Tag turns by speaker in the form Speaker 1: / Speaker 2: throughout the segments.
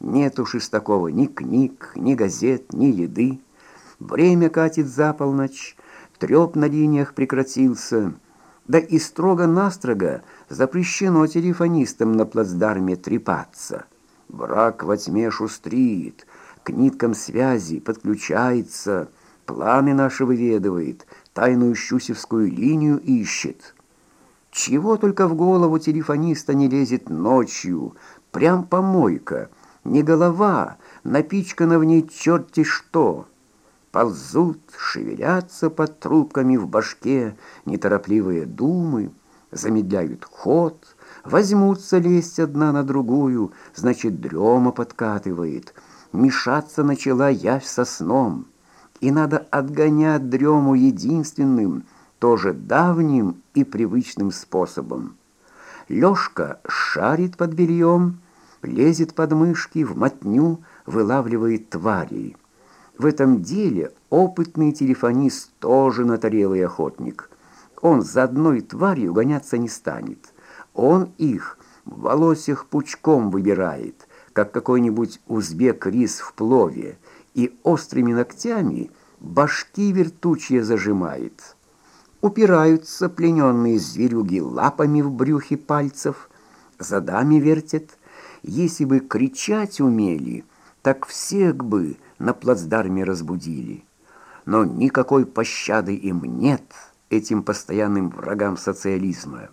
Speaker 1: Нет уж из такого ни книг, ни газет, ни еды. Время катит за полночь, треп на линиях прекратился, да и строго-настрого запрещено телефонистам на плацдарме трепаться. Враг во тьме шустрит, к ниткам связи подключается, планы наши выведывает, тайную щусевскую линию ищет. Чего только в голову телефониста не лезет ночью, прям помойка, не голова, напичкана в ней черти что. Ползут, шевелятся под трубками в башке неторопливые думы, замедляют ход, возьмутся лезть одна на другую, значит, дрема подкатывает, мешаться начала явь со сном, и надо отгонять дрему единственным, тоже давним и привычным способом. Лёшка шарит под бельем, лезет под мышки, в мотню вылавливает тварей. В этом деле опытный телефонист тоже натарелый охотник. Он за одной тварью гоняться не станет. Он их в волосях пучком выбирает, как какой-нибудь узбек-рис в плове, и острыми ногтями башки вертучие зажимает. Упираются плененные зверюги лапами в брюхе пальцев, задами вертят. Если бы кричать умели, так всех бы на плацдарме разбудили. Но никакой пощады им нет, этим постоянным врагам социализма.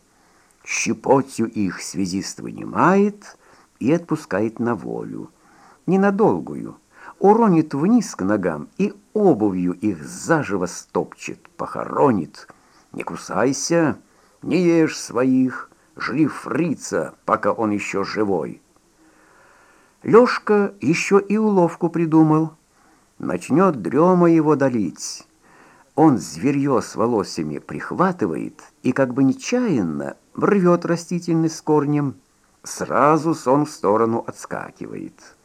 Speaker 1: Щепотью их связист вынимает и отпускает на волю. Ненадолгую. Уронит вниз к ногам и обувью их заживо стопчет, похоронит. Не кусайся, не ешь своих, жри фрица, пока он еще живой. Лёшка еще и уловку придумал. Начнет дрема его долить. Он зверье с волосами прихватывает и как бы нечаянно рвет растительность с корнем. Сразу сон в сторону отскакивает.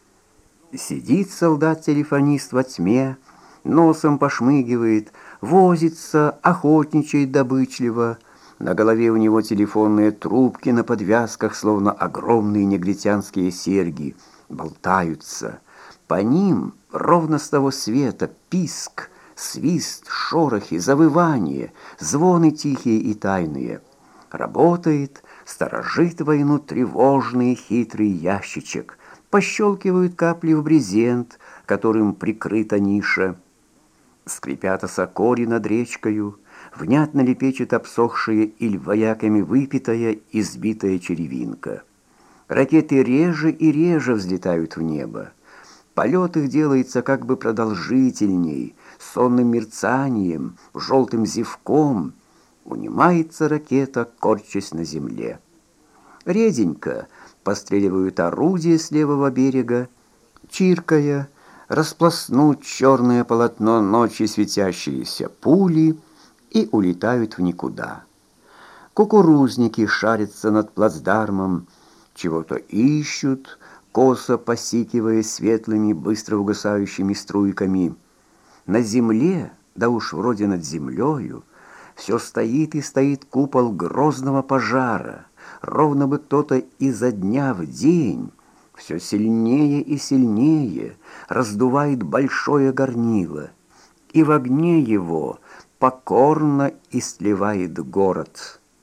Speaker 1: Сидит солдат-телефонист во тьме, носом пошмыгивает, возится, охотничает добычливо. На голове у него телефонные трубки на подвязках, словно огромные негритянские серьги — болтаются. По ним ровно с того света писк, свист, шорохи, завывание, звоны тихие и тайные. Работает, сторожит войну тревожный хитрый ящичек, пощелкивают капли в брезент, которым прикрыта ниша. Скрипят осокори над речкою, внятно лепечет или вояками выпитая, избитая черевинка. Ракеты реже и реже взлетают в небо. Полет их делается как бы продолжительней, сонным мерцанием, желтым зевком. Унимается ракета, корчась на земле. Реденько постреливают орудия с левого берега, чиркая, распласнут черное полотно ночи светящиеся пули и улетают в никуда. Кукурузники шарятся над плацдармом, чего-то ищут, косо посикивая светлыми, быстро угасающими струйками. На земле, да уж вроде над землею, все стоит и стоит купол грозного пожара, ровно бы кто-то изо дня в день все сильнее и сильнее раздувает большое горнило, и в огне его покорно и сливает город».